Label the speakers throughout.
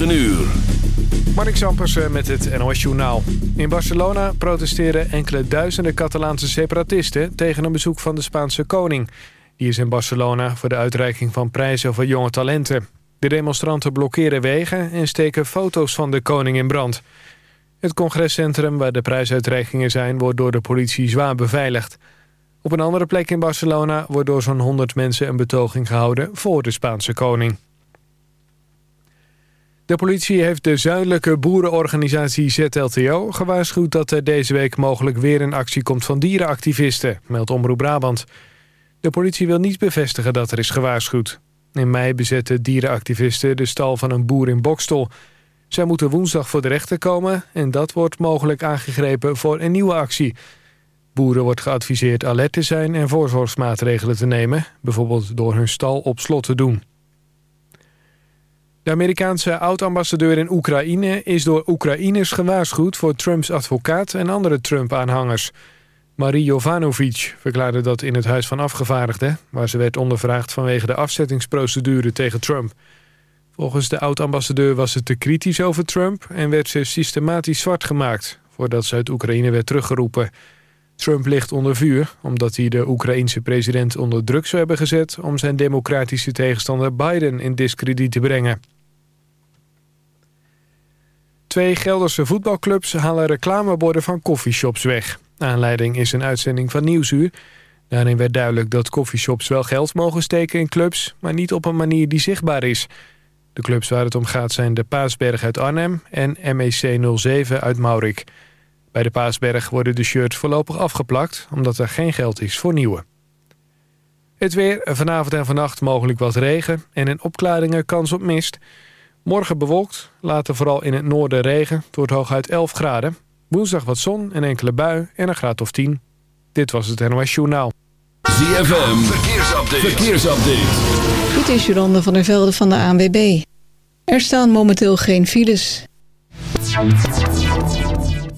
Speaker 1: 9 uur.
Speaker 2: Mark Zampers met het NOS Journaal. In Barcelona protesteren enkele duizenden Catalaanse separatisten... tegen een bezoek van de Spaanse koning. Die is in Barcelona voor de uitreiking van prijzen voor jonge talenten. De demonstranten blokkeren wegen en steken foto's van de koning in brand. Het congrescentrum waar de prijsuitreikingen zijn... wordt door de politie zwaar beveiligd. Op een andere plek in Barcelona wordt door zo'n 100 mensen een betoging gehouden... voor de Spaanse koning. De politie heeft de zuidelijke boerenorganisatie ZLTO gewaarschuwd dat er deze week mogelijk weer een actie komt van dierenactivisten, meldt Omroep Brabant. De politie wil niet bevestigen dat er is gewaarschuwd. In mei bezetten dierenactivisten de stal van een boer in Bokstel. Zij moeten woensdag voor de rechter komen en dat wordt mogelijk aangegrepen voor een nieuwe actie. Boeren wordt geadviseerd alert te zijn en voorzorgsmaatregelen te nemen, bijvoorbeeld door hun stal op slot te doen. De Amerikaanse oud-ambassadeur in Oekraïne is door Oekraïners gewaarschuwd voor Trumps advocaat en andere Trump-aanhangers. Marie Jovanovic verklaarde dat in het Huis van Afgevaardigden... waar ze werd ondervraagd vanwege de afzettingsprocedure tegen Trump. Volgens de oud-ambassadeur was ze te kritisch over Trump... en werd ze systematisch zwart gemaakt voordat ze uit Oekraïne werd teruggeroepen. Trump ligt onder vuur omdat hij de Oekraïense president onder druk zou hebben gezet... om zijn democratische tegenstander Biden in discrediet te brengen. Twee Gelderse voetbalclubs halen reclameborden van coffeeshops weg. Aanleiding is een uitzending van Nieuwsuur. Daarin werd duidelijk dat coffeeshops wel geld mogen steken in clubs... maar niet op een manier die zichtbaar is. De clubs waar het om gaat zijn de Paasberg uit Arnhem en MEC 07 uit Maurik. Bij de Paasberg worden de shirts voorlopig afgeplakt... omdat er geen geld is voor nieuwe. Het weer, vanavond en vannacht mogelijk wat regen... en in opklaringen kans op mist... Morgen bewolkt, later vooral in het noorden regen. Het wordt hooguit 11 graden. Woensdag wat zon, en enkele bui en een graad of 10. Dit was het NOS Journaal.
Speaker 1: ZFM, verkeersupdate. verkeersupdate.
Speaker 3: Dit is Jolande van der Velde van de ANWB. Er staan momenteel geen files.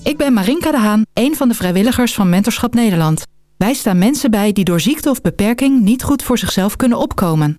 Speaker 4: Ik ben Marinka de Haan, een van de vrijwilligers van Mentorschap Nederland. Wij staan mensen bij die door ziekte of beperking niet goed voor zichzelf kunnen opkomen.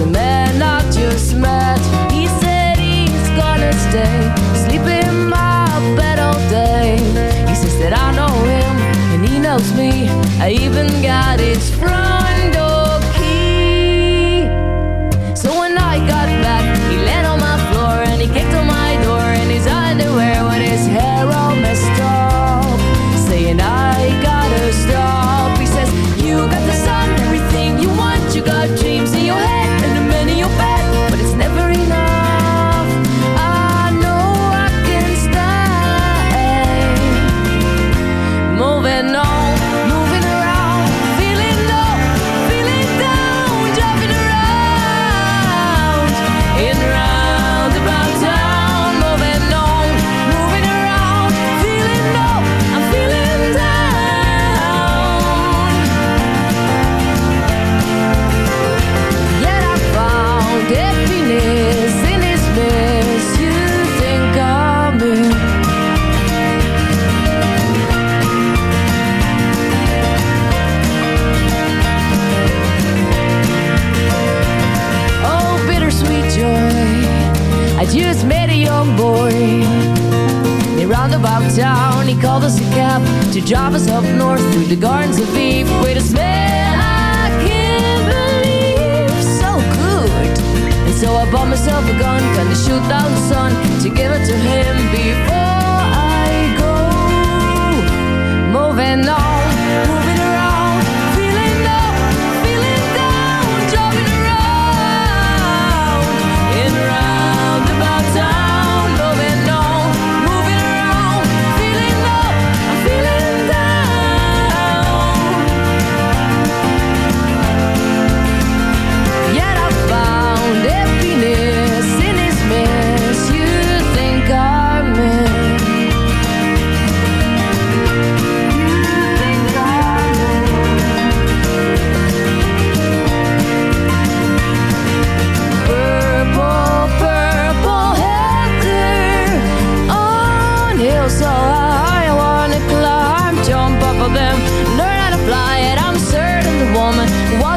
Speaker 5: A man I just met. He said he's gonna stay, sleep in my bed all day. He says that I know him and he knows me. I even got his front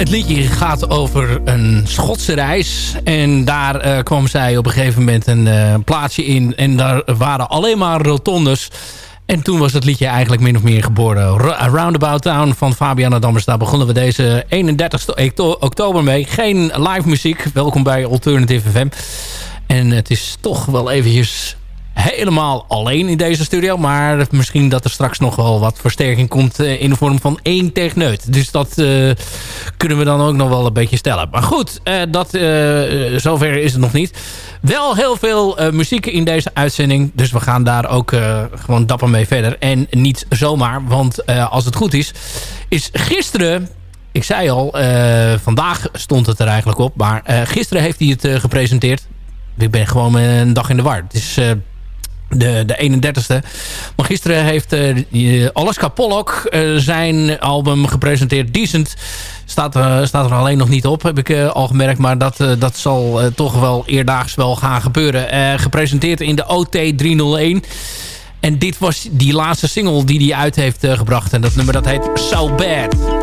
Speaker 6: Het liedje gaat over een Schotse reis. En daar eh, kwam zij op een gegeven moment een eh, plaatsje in. En daar waren alleen maar rotondes. En toen was het liedje eigenlijk min of meer geboren. Ro- Roundabout Town van Fabiana Dammers. Daar begonnen we deze 31 octo- oktober mee. Geen live muziek. Welkom bij Alternative FM. En het is toch wel eventjes helemaal alleen in deze studio. Maar misschien dat er straks nog wel wat versterking komt eh, in de vorm van één techneut. Dus dat eh, kunnen we dan ook nog wel een beetje stellen. Maar goed, eh, dat, zover is het nog niet. Wel heel veel muziek in deze uitzending. Dus we gaan daar ook gewoon dapper mee verder. En niet zomaar, want als het goed is... is gisteren ik zei al, vandaag stond het er eigenlijk op. Maar gisteren heeft hij het gepresenteerd. Ik ben gewoon een dag in de war. Het is de, de 31ste. Maar gisteren heeft die Alaska Pollock eh, zijn album gepresenteerd. Decent staat, staat er alleen nog niet op, heb ik al gemerkt. Maar dat, dat zal toch wel eerdaags wel gaan gebeuren. Gepresenteerd in de OT 301. En dit was die laatste single die hij uit heeft gebracht. En dat nummer dat heet So Bad.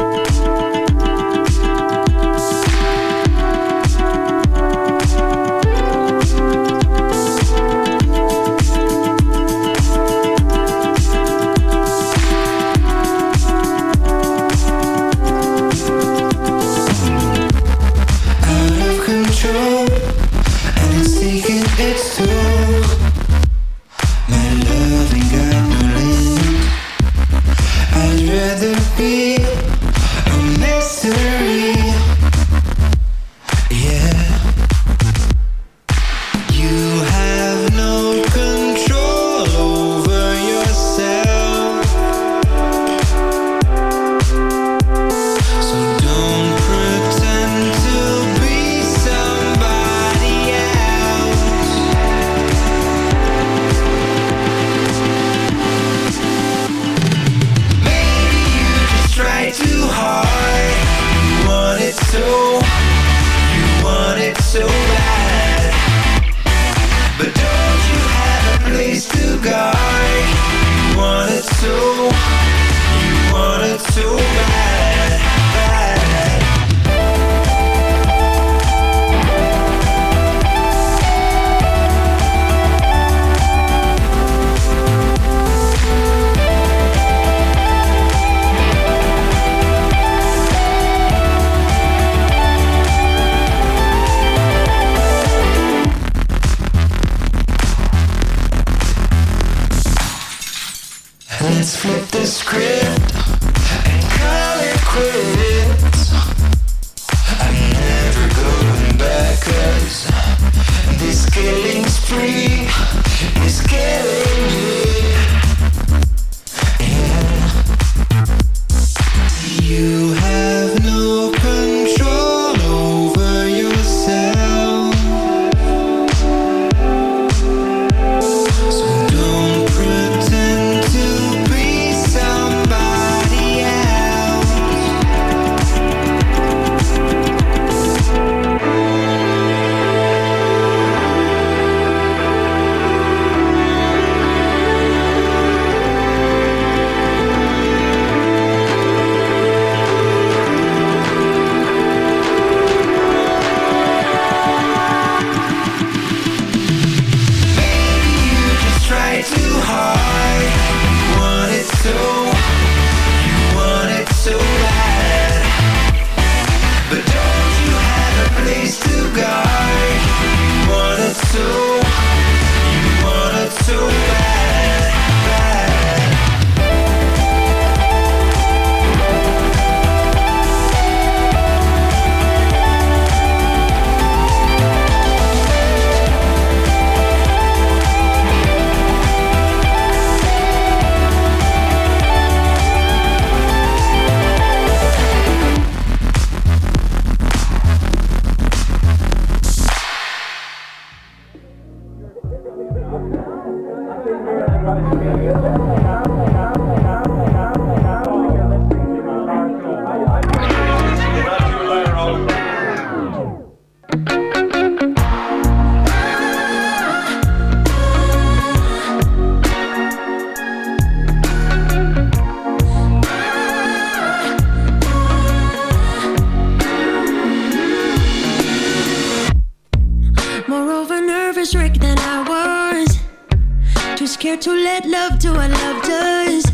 Speaker 7: Scared love do what love does.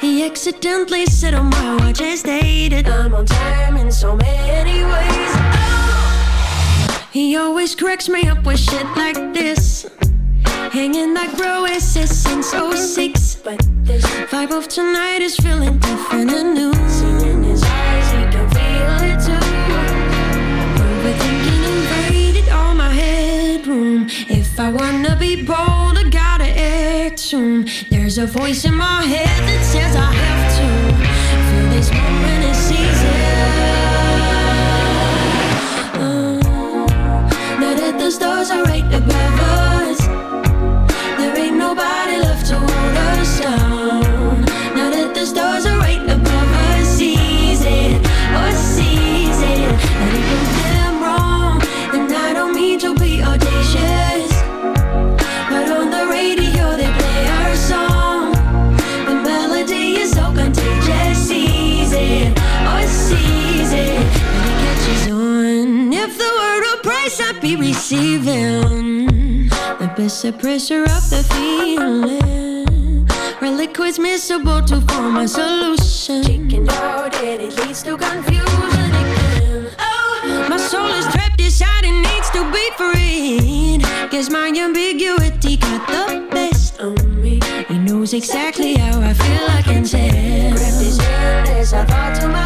Speaker 7: He accidentally said on my watch I stated I'm on time in so many ways. Oh! He always cracks me up with shit like this. Hanging like bro SS since 06. But this vibe of tonight is feeling different and new. Seen in his eyes, he can feel it too. Overthinking invaded all my headroom. If I wanna be bold, I act soon. There's a voice in my head that says I have to feel this moment is season. Uh, now that the stars are right above the best suppressor of the feeling. Reliquids miscible to form a solution. Chicken out and it leads to confusion again. Oh, my soul is trapped inside and needs to be freed. Guess my ambiguity got the best of me. He knows exactly how I feel, I can tell. Hand as I thought to myself,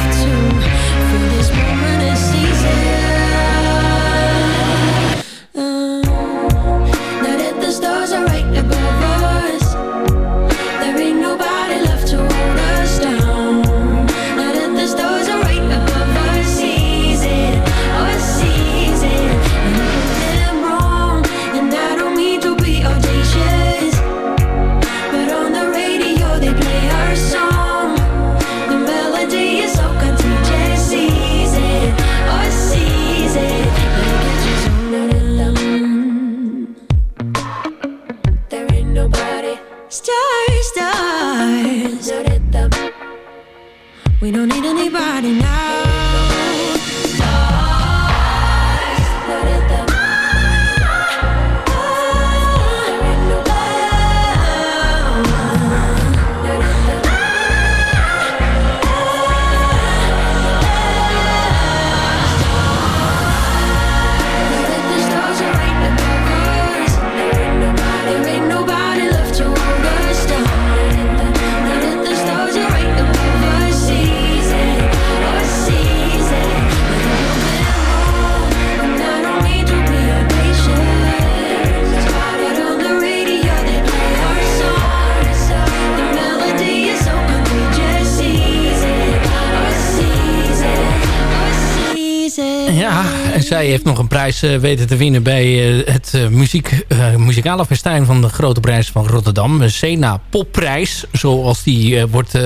Speaker 6: heeft nog een prijs eh, weten te winnen bij eh, het eh, muziek, muzikale festijn van de Grote Prijs van Rotterdam. De Sena Popprijs, zoals die wordt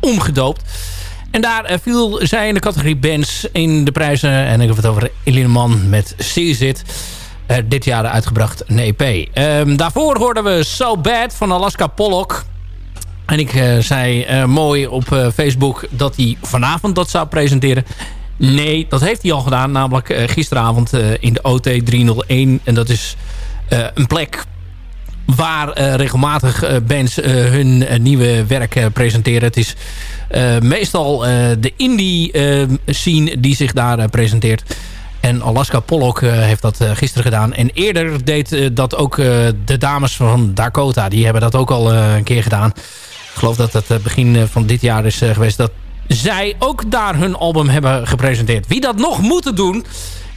Speaker 6: omgedoopt. En daar viel zij in de categorie bands in de prijzen. En ik heb het over Eline Man met. Eh, dit jaar uitgebracht een EP. Ehm, daarvoor hoorden we So Bad van Alaska Pollock. En ik zei mooi op Facebook dat hij vanavond dat zou presenteren. Nee, dat heeft hij al gedaan. Namelijk eh, gisteravond eh, in de OT 301. En dat is eh, een plek waar regelmatig bands hun nieuwe werk presenteren. Het is meestal de indie scene die zich daar presenteert. En Alaska Pollock heeft dat gisteren gedaan. En eerder deed dat ook de dames van Dakota. Die hebben dat ook al een keer gedaan. Ik geloof dat het eh, begin van dit jaar is geweest... dat zij ook daar hun album hebben gepresenteerd. Wie dat nog moeten doen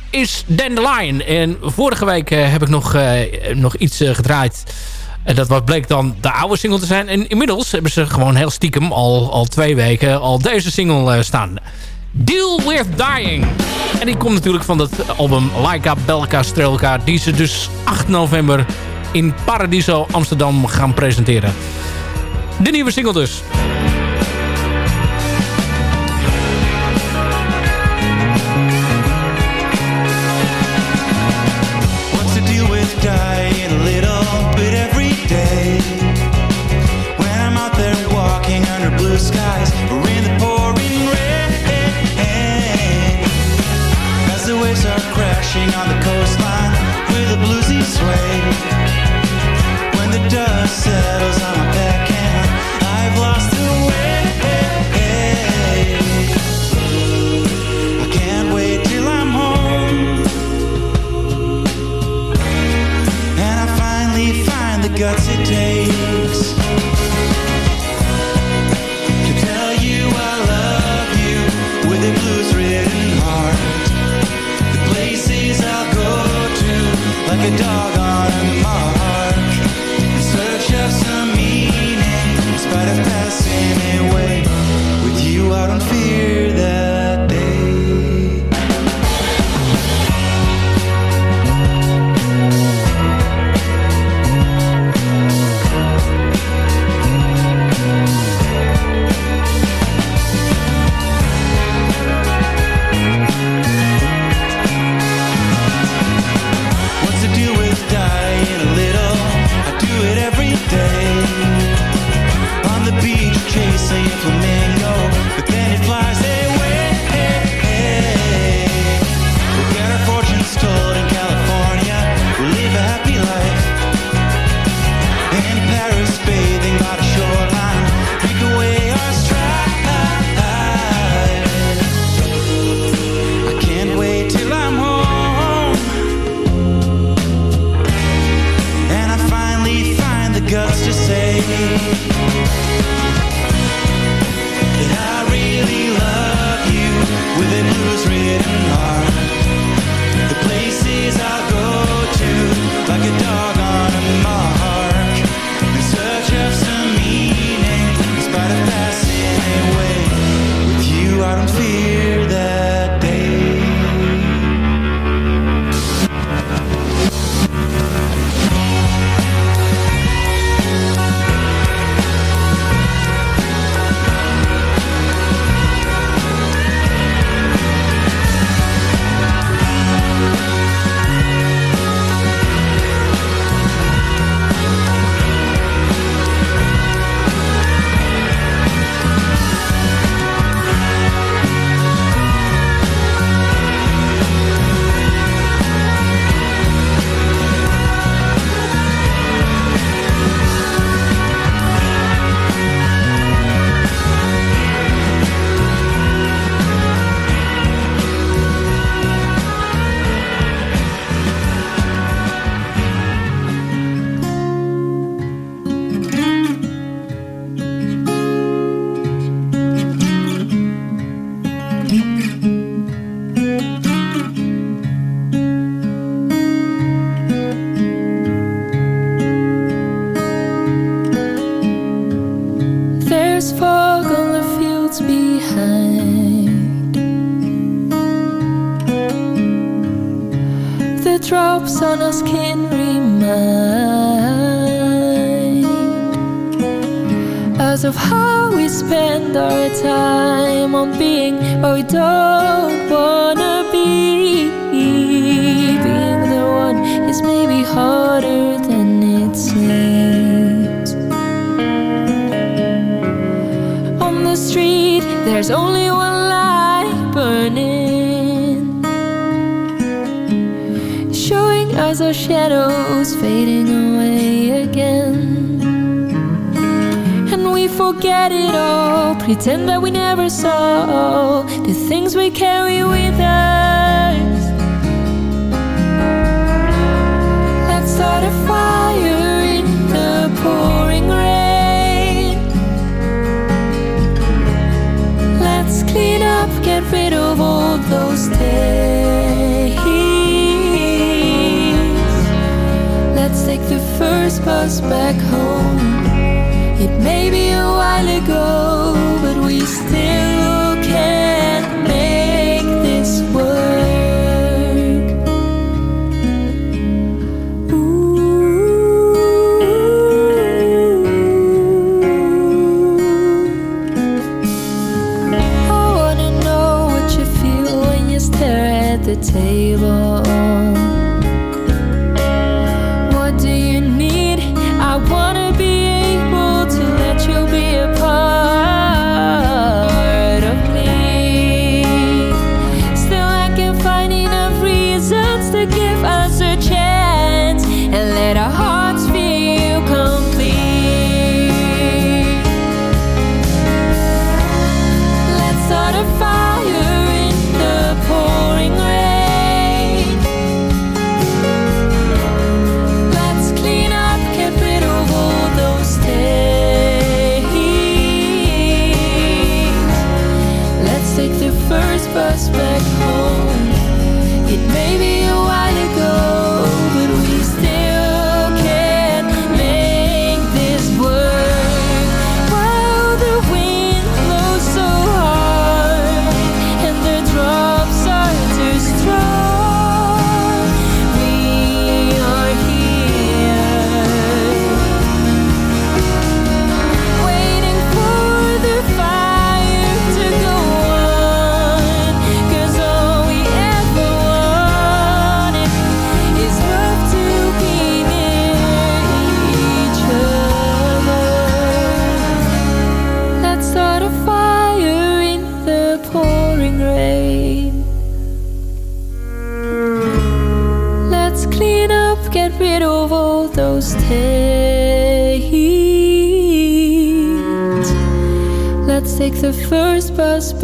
Speaker 6: is Dandelion. En vorige week eh, heb ik nog, eh, nog iets eh, gedraaid En dat bleek dan de oude single te zijn. En inmiddels hebben ze gewoon heel stiekem al, al twee weken al deze single staan. Deal with Dying. En die komt natuurlijk van het album Laika Belka Strelka. Die ze dus 8 november in Paradiso Amsterdam gaan presenteren. De nieuwe single dus.
Speaker 8: Crashing on the coastline with a bluesy sway. When the dust settles on my backhand, I've lost the way. I can't wait till I'm home. And I finally find the guts it takes
Speaker 5: all, pretend that we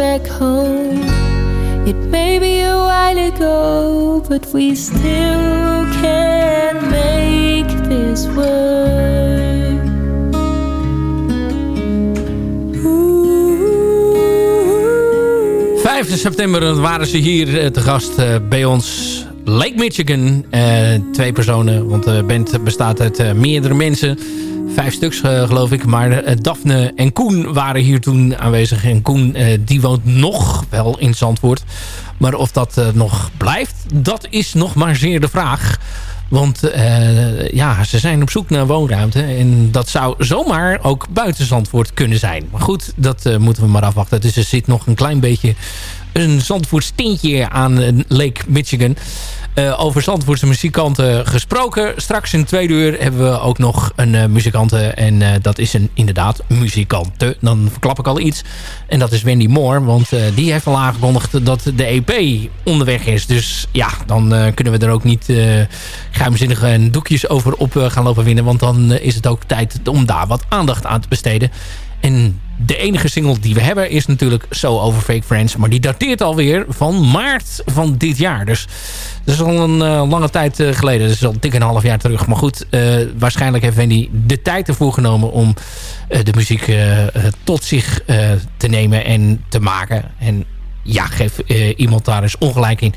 Speaker 5: back home. It may be a while ago, but we still can make this work.
Speaker 6: 5 september waren ze hier eh, te gast eh, bij ons. Lake Michigan. Eh, twee personen, want de band bestaat uit meerdere mensen. Vijf stuks eh, geloof ik. Maar eh, Daphne en Koen waren hier toen aanwezig. En Koen eh, die woont nog wel in Zandvoort. Maar of dat nog blijft, dat is nog maar zeer de vraag. Want ja, ze zijn op zoek naar woonruimte. En dat zou zomaar ook buiten Zandvoort kunnen zijn. Maar goed, dat moeten we maar afwachten. Dus er zit nog een klein beetje een Zandvoorts tintje aan Lake Michigan. Eh, over Zandvoortse muzikanten gesproken. Straks in twee uur hebben we ook nog een uh, muzikante. En uh, dat is een inderdaad muzikante. Dan verklap ik al iets. En dat is Wendy Moore. Want die heeft al aangekondigd dat de EP onderweg is. Dus ja, dan kunnen we er ook niet geheimzinnige doekjes over op gaan lopen winnen. Want dan is het ook tijd om daar wat aandacht aan te besteden. En de enige single die we hebben is natuurlijk So Over Fake Friends. Maar die dateert alweer van maart van dit jaar. Dus dat is al een uh, lange tijd uh, geleden. Dat is al dik een half jaar terug. Maar goed, uh, waarschijnlijk heeft Wendy de tijd ervoor genomen... om de muziek tot zich te nemen en te maken. En ja, geef iemand daar eens ongelijk in.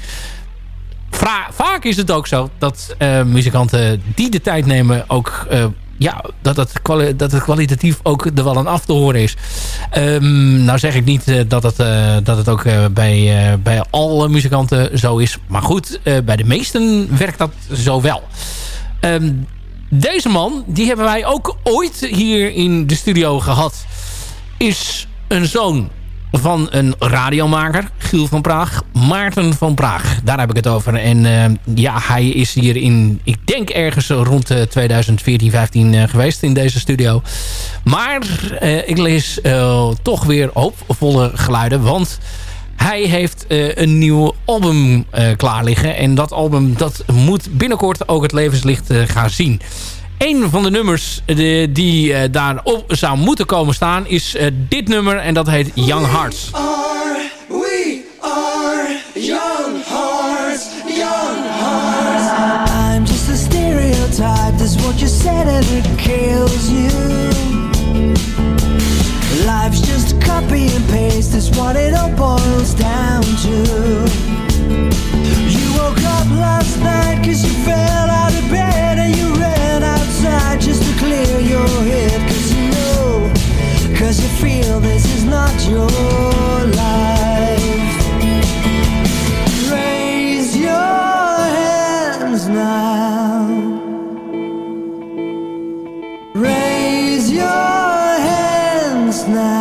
Speaker 6: Vaak is het ook zo dat muzikanten die de tijd nemen... ook ja, dat het, dat het kwalitatief ook er wel aan af te horen is. Um, nou zeg ik niet uh, dat, het, uh, dat het ook uh, bij, bij alle muzikanten zo is. Maar goed, bij de meesten werkt dat zo wel. Um, deze man, die hebben wij ook ooit hier in de studio gehad. Is een zoon van een radiomaker, Giel van Praag. Maarten van Praag, daar heb ik het over. En uh, ja, hij is hier in, ik denk ergens rond uh, 2014, 15 uh, geweest in deze studio. Maar ik lees toch weer hoopvolle geluiden, want... Hij heeft een nieuw album klaar liggen. En dat album dat moet binnenkort ook het levenslicht gaan zien. Een van de nummers de, die uh, daarop zou moeten komen staan is uh, dit nummer en dat heet Young Hearts.
Speaker 8: Young hearts, young hearts.
Speaker 9: I'm just a stereotype, that's what you said and it kills you. Life's just copy and paste, that's what it all boils down to. You woke up last night cause you fell out of bed try just to clear your head Cause you know, cause you feel this is not your life. Raise your hands now. Raise your hands now.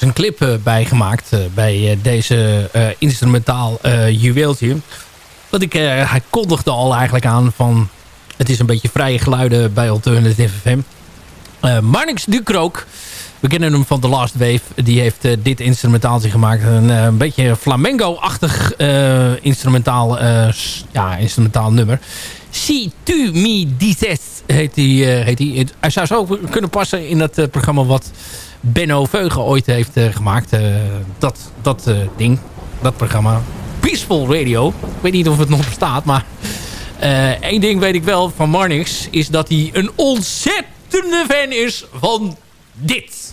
Speaker 9: Is
Speaker 6: een clip eh, bij gemaakt eh, bij eh, deze eh, instrumentaal eh, juweeltje. Want ik, eh, hij kondigde al eigenlijk aan van... Het is een beetje vrije geluiden bij Alternative FM. Eh Marnix Dukrook, we kennen hem van The Last Wave. Die heeft eh, dit instrumentaaltje gemaakt. Een, eh, een beetje flamengo-achtig eh, instrumentaal, eh, ja, instrumentaal nummer. Si tu mi dices heet die, eh, heet die. Hij zou zo kunnen passen in dat eh, programma wat Benno Veugen ooit heeft eh, gemaakt. Eh, dat dat eh, ding, dat programma. Peaceful Radio. Ik weet niet of het nog bestaat, maar... één ding weet ik wel van Marnix... is dat hij een ontzettende fan is van dit.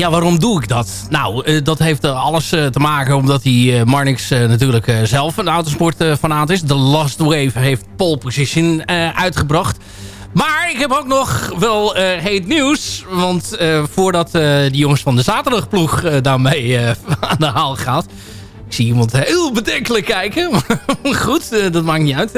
Speaker 6: Ja, waarom doe ik dat? Nou, eh, dat heeft eh, alles eh, te maken omdat die Marnix natuurlijk zelf een autosportfanaat is. The Last Wave heeft pole position uitgebracht. Maar ik heb ook nog wel heet nieuws. Want voordat eh, die jongens van de zaterdagploeg daarmee aan de haal gaat... Ik zie iemand heel bedenkelijk kijken. Goed, dat maakt niet uit.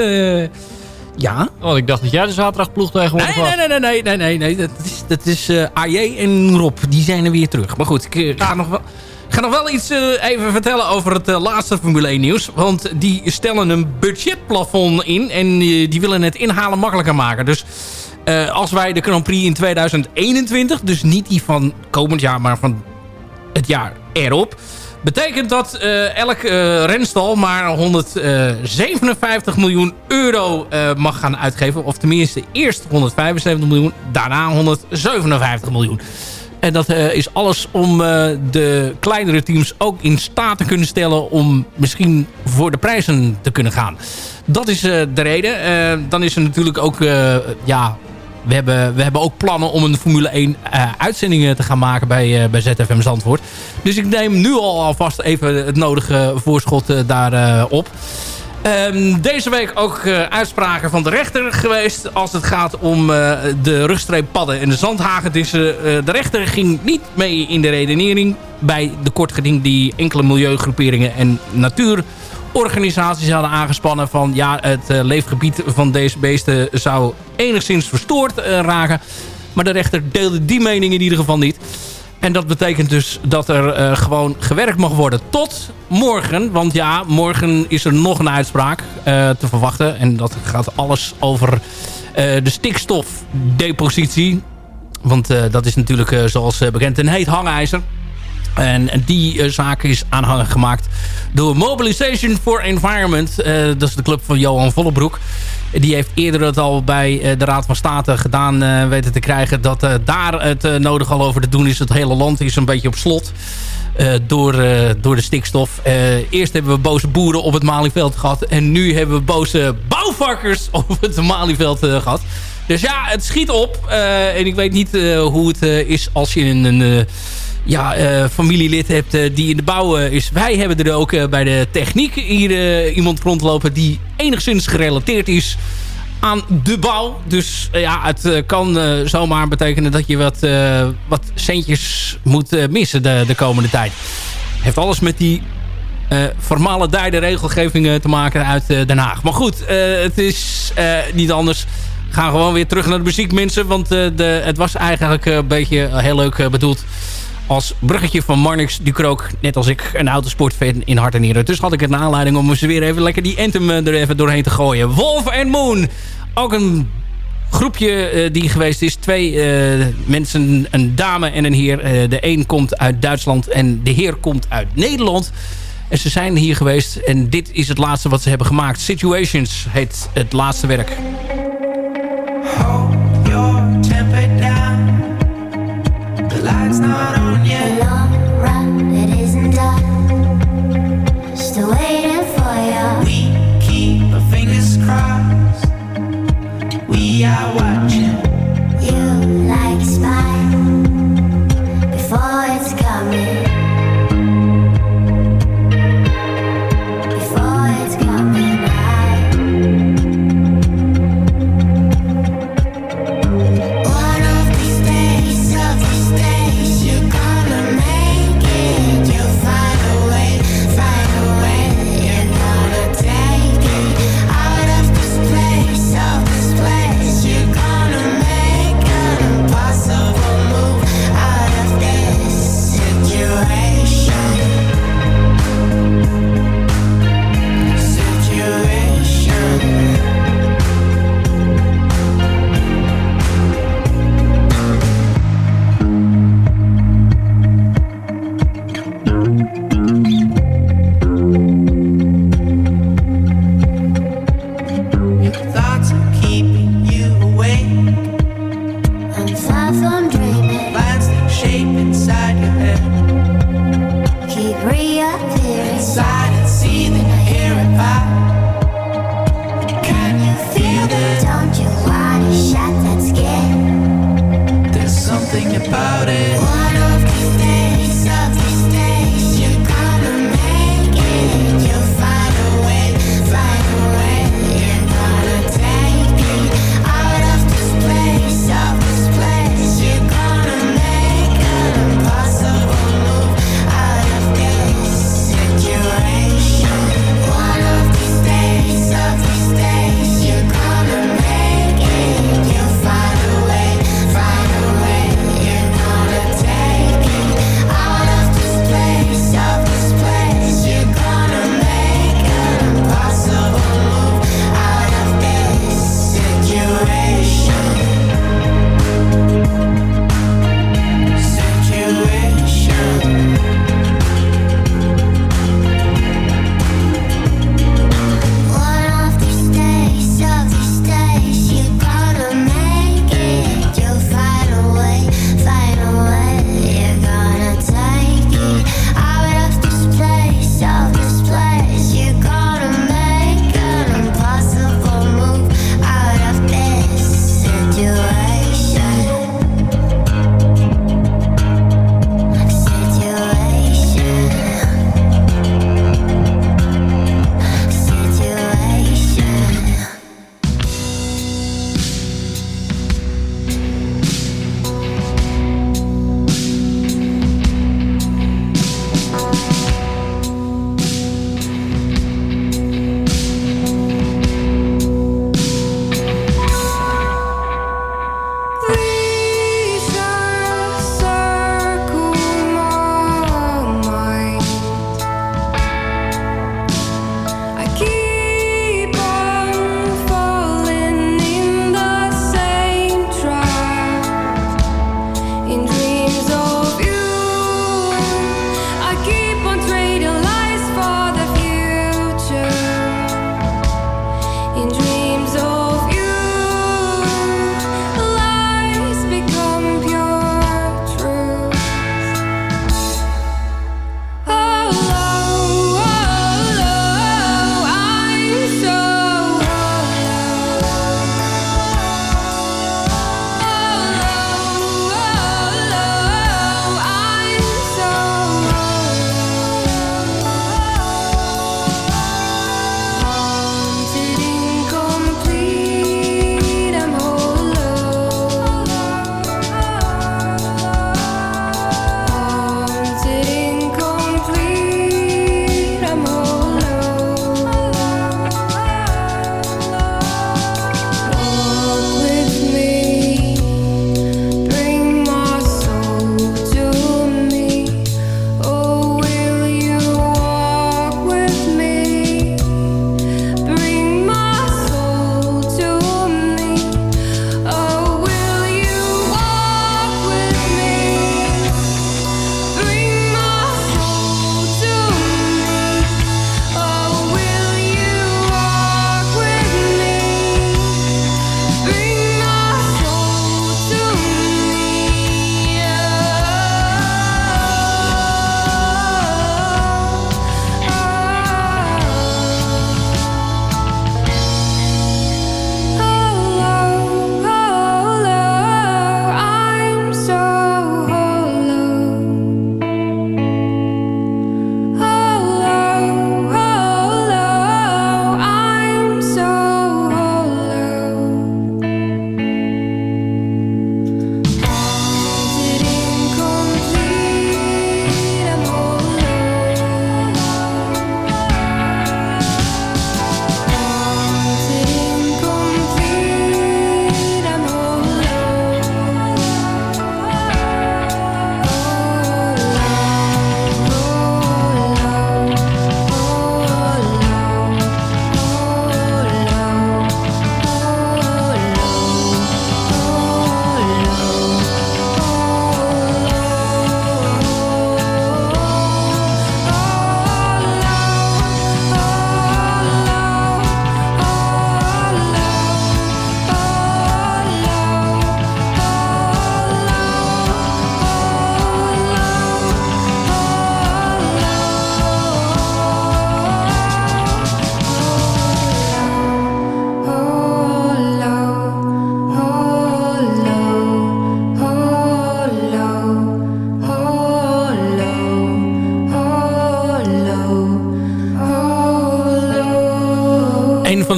Speaker 6: Ja.
Speaker 10: Oh, ik dacht dat jij de zaterdagploeg tegenwoordig
Speaker 6: Nee,
Speaker 10: was.
Speaker 6: nee, nee, nee, nee, nee, nee. Dat is, dat is eh, AJ en Rob. Die zijn er weer terug. Maar goed, ik eh, ga, nog wel, ga nog wel iets eh, even vertellen over het laatste Formule 1 nieuws. Want die stellen een budgetplafond in. En die willen het inhalen makkelijker maken. Dus als wij de Grand Prix in 2021, dus niet die van komend jaar, maar van het jaar erop. Betekent dat eh, elk eh, renstal maar 157 miljoen euro eh, mag gaan uitgeven. Of tenminste eerst 175 miljoen, daarna 157 miljoen. En dat is alles om de kleinere teams ook in staat te kunnen stellen... om misschien voor de prijzen te kunnen gaan. Dat is de reden. Dan is er natuurlijk ook... ja, we hebben, we hebben ook plannen om een Formule 1 eh, uitzending te gaan maken bij, eh, bij ZFM Zandvoort. Dus ik neem nu al alvast even het nodige voorschot eh, daarop. Ehm, deze week ook eh, uitspraken van de rechter geweest als het gaat om eh, de rugstreeppadden en de zandhagedissen. Eh, de rechter ging niet mee in de redenering bij de kortgeding die enkele milieugroeperingen en natuurorganisaties hadden aangespannen van ja, het eh, leefgebied van deze beesten zou enigszins verstoord eh, raken. Maar de rechter deelde die mening in ieder geval niet. En dat betekent dus dat er eh, gewoon gewerkt mag worden tot morgen. Want ja, morgen is er nog een uitspraak eh, te verwachten. En dat gaat alles over de stikstofdepositie. Want dat is natuurlijk zoals bekend een heet hangijzer. En, die eh, zaak is aanhangig gemaakt door Mobilization for Environment. Eh, dat is de club van Johan Vollebroek. Die heeft eerder het al bij eh, de Raad van State gedaan weten te krijgen... dat daar het nodig al over te doen is. Het hele land is een beetje op slot door, door de stikstof. Eerst hebben we boze boeren op het Malieveld gehad. En nu hebben we boze bouwvakkers op het Malieveld eh, gehad. Dus ja, het schiet op. En ik weet niet hoe het is als je een... een ja, eh, familielid hebt eh, die in de bouw eh, is. Wij hebben er ook bij de techniek hier iemand rondlopen die enigszins gerelateerd is aan de bouw. Dus ja, het kan zomaar betekenen dat je wat, wat centjes moet missen de, de komende tijd. Heeft alles met die eh formale dijde regelgeving eh, te maken uit Den Haag. Maar goed, het is niet anders. Gaan gewoon weer terug naar de muziek, mensen. Want de, het was eigenlijk een beetje heel leuk bedoeld als bruggetje van Marnix Ducrook. Net als ik een autosportfan in hart en nieren. Dus had ik het een aanleiding om ze weer even lekker die anthem eh, er even doorheen te gooien. Wolf and Moon. Ook een groepje eh, die geweest is. Twee eh, mensen, een dame en een heer. De een komt uit Duitsland en de heer komt uit Nederland. En ze zijn hier geweest. En dit is het laatste wat ze hebben gemaakt. Situations heet het laatste werk.
Speaker 11: Hold your temper down. The light's not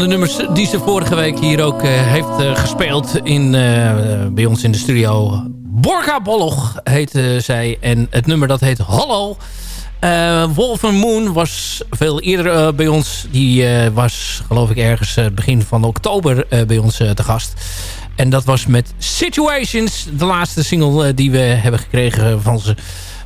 Speaker 6: de nummers die ze vorige week hier ook uh, heeft uh, gespeeld in, uh, bij ons in de studio. Borka Bolloch heette zij en het nummer dat heet Hallo. Wolf Moon was veel eerder bij ons. Die was geloof ik ergens begin van oktober bij ons te gast. En dat was met Situations, de laatste single die we hebben gekregen van ze.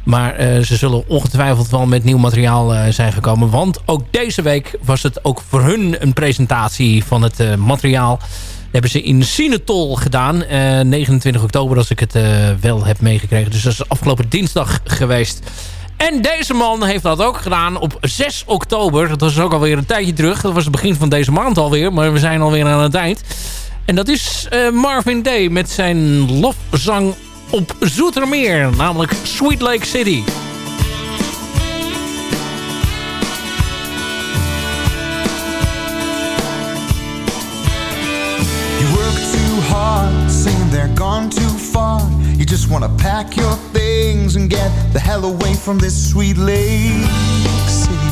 Speaker 6: Maar uh, ze zullen ongetwijfeld wel met nieuw materiaal uh, zijn gekomen. Want ook deze week was het ook voor hun een presentatie van het uh, materiaal. Dat hebben ze in Sinetol gedaan. 29 oktober als ik het wel heb meegekregen. Dus dat is afgelopen dinsdag geweest. En deze man heeft dat ook gedaan op 6 oktober. Dat was ook alweer een tijdje terug. Dat was het begin van deze maand alweer. Maar we zijn alweer aan het eind. En dat is Marvin Day met zijn lofzang op Zoetermeer, namelijk Sweet Lake City.
Speaker 12: You work too hard, saying they're gone too far. You just wanna pack your things and get the hell away from this sweet lake city.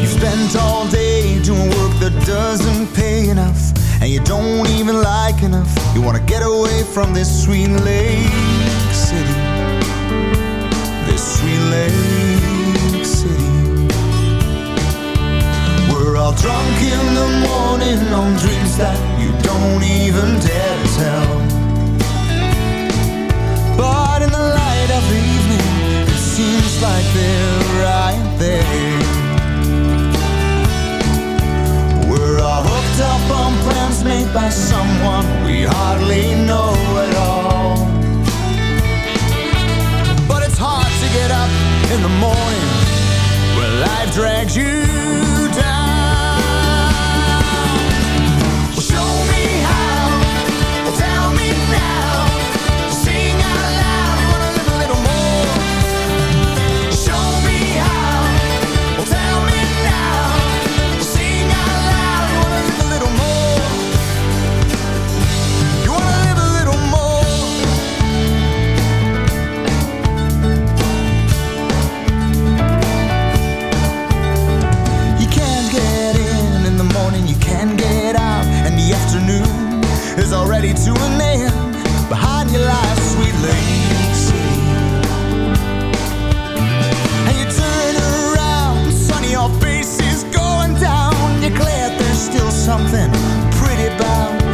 Speaker 12: You spent all day doing work that doesn't pay enough and you don't even like enough. You wanna get away from this sweet lake city. This sweet lake city. We're all drunk in the morning on dreams that you don't even dare to tell. But in the light of the evening, it seems like they're right there. Up on plans made by someone we hardly know at all. But it's hard to get up in the morning when life drags you
Speaker 13: something pretty about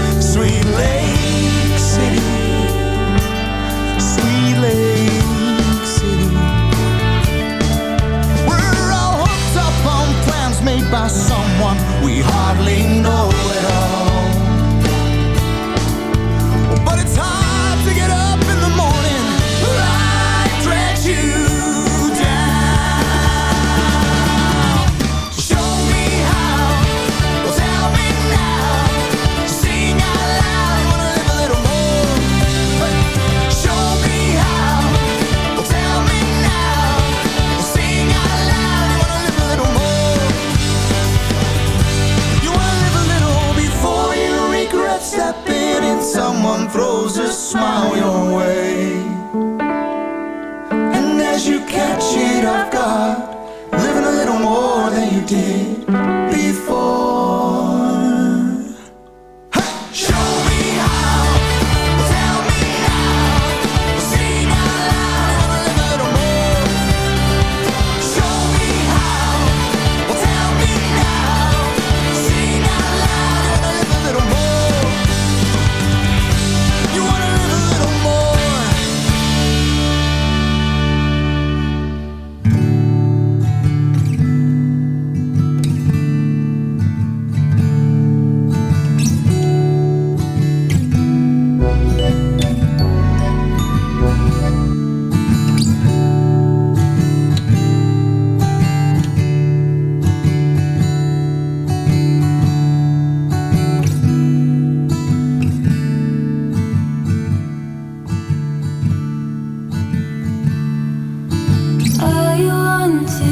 Speaker 7: 看见。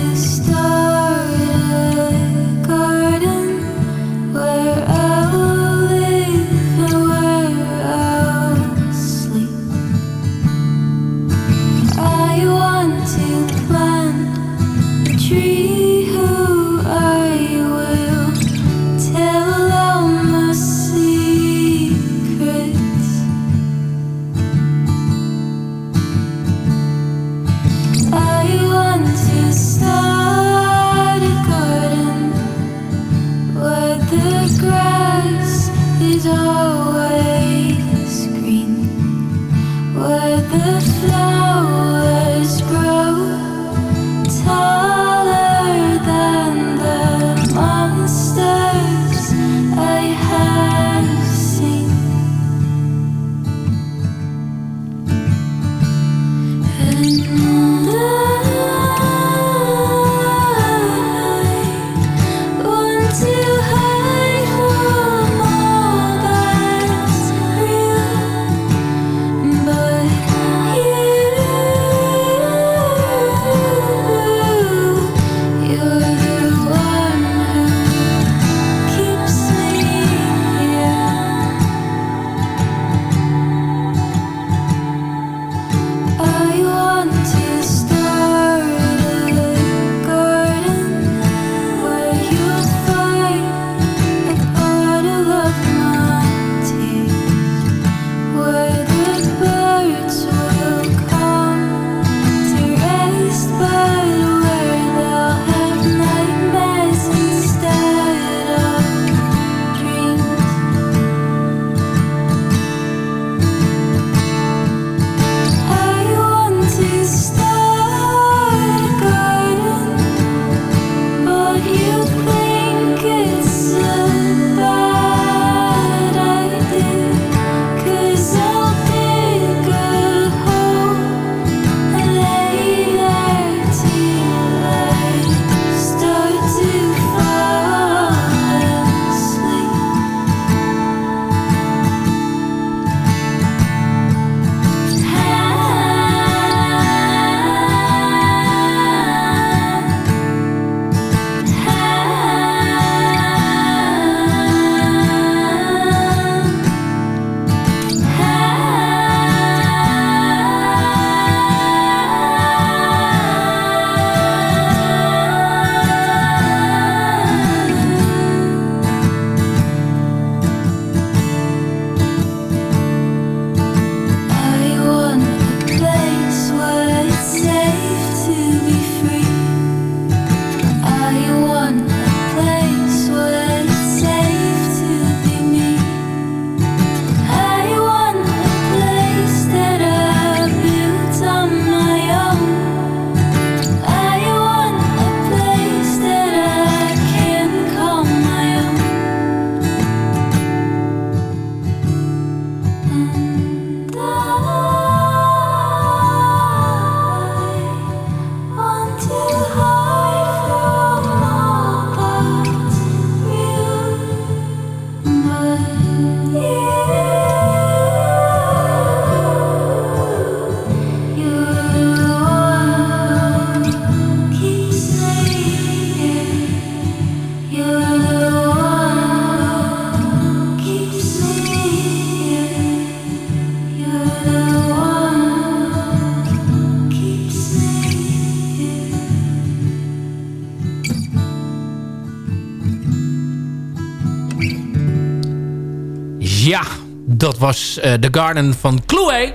Speaker 7: Was eh The Garden van Chloe.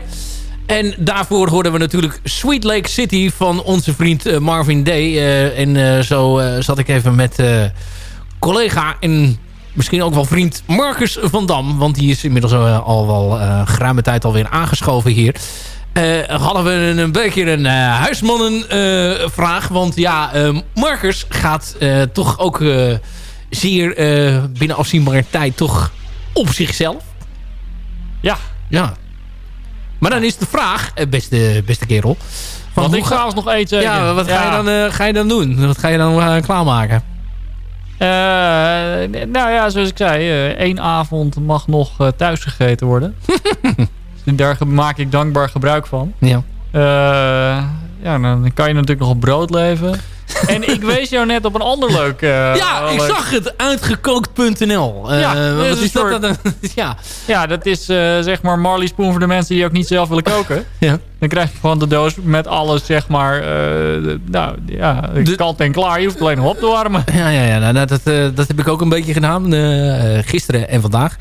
Speaker 7: En daarvoor hoorden we natuurlijk Sweet Lake City van onze vriend eh, Marvin Day. Eh, en zo zat ik even met collega en misschien ook wel vriend Marcus van Dam. Want die is inmiddels al wel geruime tijd alweer aangeschoven hier. Hadden we een beetje een eh huismannenvraag. want ja, Marcus gaat toch ook zeer binnen afzienbare tijd toch op zichzelf.
Speaker 10: Ja.
Speaker 7: Ja. Maar dan is de vraag, eh, beste, beste kerel. van
Speaker 10: Want ik
Speaker 7: ga-
Speaker 10: ons nog eten.
Speaker 7: Ja, wat ga, je dan, eh, ga je dan doen? Wat ga je dan eh, klaarmaken?
Speaker 10: Eh, nou ja, zoals ik zei, eh, één avond mag nog eh, thuis gegeten worden. Dus Daar maak ik dankbaar gebruik van.
Speaker 7: Ja.
Speaker 10: Eh, ja, dan kan je natuurlijk nog op brood leven. en ik wees jou net op een ander leuk... eh,
Speaker 7: ja, ik
Speaker 10: leuk-
Speaker 7: zag het. Uitgekookt.nl. Eh,
Speaker 10: Ja, dat
Speaker 7: wat
Speaker 10: is
Speaker 7: is
Speaker 10: een
Speaker 7: dat
Speaker 10: soort-
Speaker 7: dan? ja.
Speaker 10: Ja, dat is eh, zeg maar Marley Spoon voor de mensen die ook niet zelf willen koken.
Speaker 7: Ja.
Speaker 10: Dan krijg je gewoon de doos met alles, zeg maar, de- nou ja, kant en klaar. Je hoeft alleen nog op te warmen.
Speaker 7: Ja, ja, ja nou, dat, dat, dat heb ik ook een beetje gedaan. gisteren en vandaag.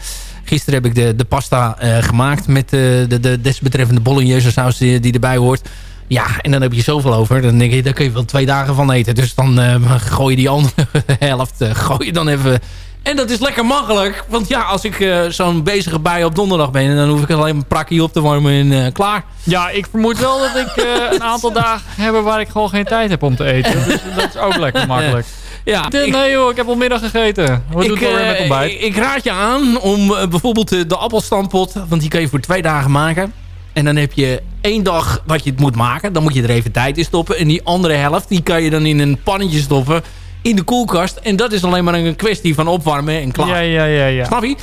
Speaker 7: Gisteren heb ik de, de pasta gemaakt met de, de desbetreffende bolognese saus die, die erbij hoort. Ja, en dan heb je zoveel over. Dan denk je, daar kun je wel twee dagen van eten. Dus dan eh, gooi je die andere helft eh, gooi je dan even
Speaker 6: En dat is lekker makkelijk. Want ja, als ik eh, zo'n bezige bij op donderdag ben... dan hoef ik alleen een prakje op te warmen en klaar.
Speaker 10: Ja, ik vermoed wel dat ik een aantal dagen heb waar ik gewoon geen tijd heb om te eten. Dus dat is ook lekker makkelijk.
Speaker 6: Ja,
Speaker 10: Nee,
Speaker 6: ik-
Speaker 10: joh, ik heb al middag gegeten. Wat doet het met ontbijt?
Speaker 6: Ik, ik raad je aan om bijvoorbeeld de appelstampot... want die kan je voor twee dagen maken. En dan heb je één dag dat je het moet maken. Dan moet je er even tijd in stoppen. En die andere helft die kan je dan in een pannetje stoppen... in de koelkast. En dat is alleen maar een kwestie van opwarmen en klaar.
Speaker 10: Ja, ja, ja, ja.
Speaker 6: Snap je?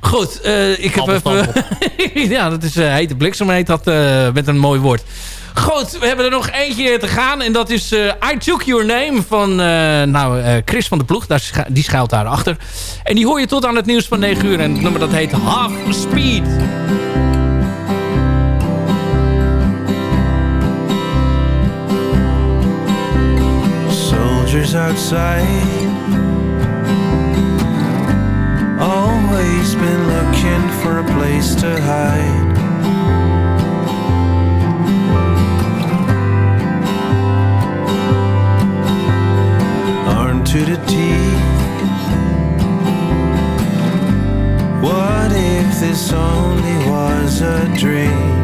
Speaker 6: Goed, eh, ik heb even... ja, dat is eh, hete bliksem, heet dat eh, met een mooi woord. Goed, we hebben er nog eentje te gaan. En dat is eh, I Took Your Name van nou, Chris van de Ploeg. Daar schu- die schuilt daarachter. En die hoor je tot aan het nieuws van 9 uur. En het nummer dat heet Half Speed.
Speaker 9: Soldiers outside. Always been looking for a place to hide. Armed to the teeth. What if this only was a dream?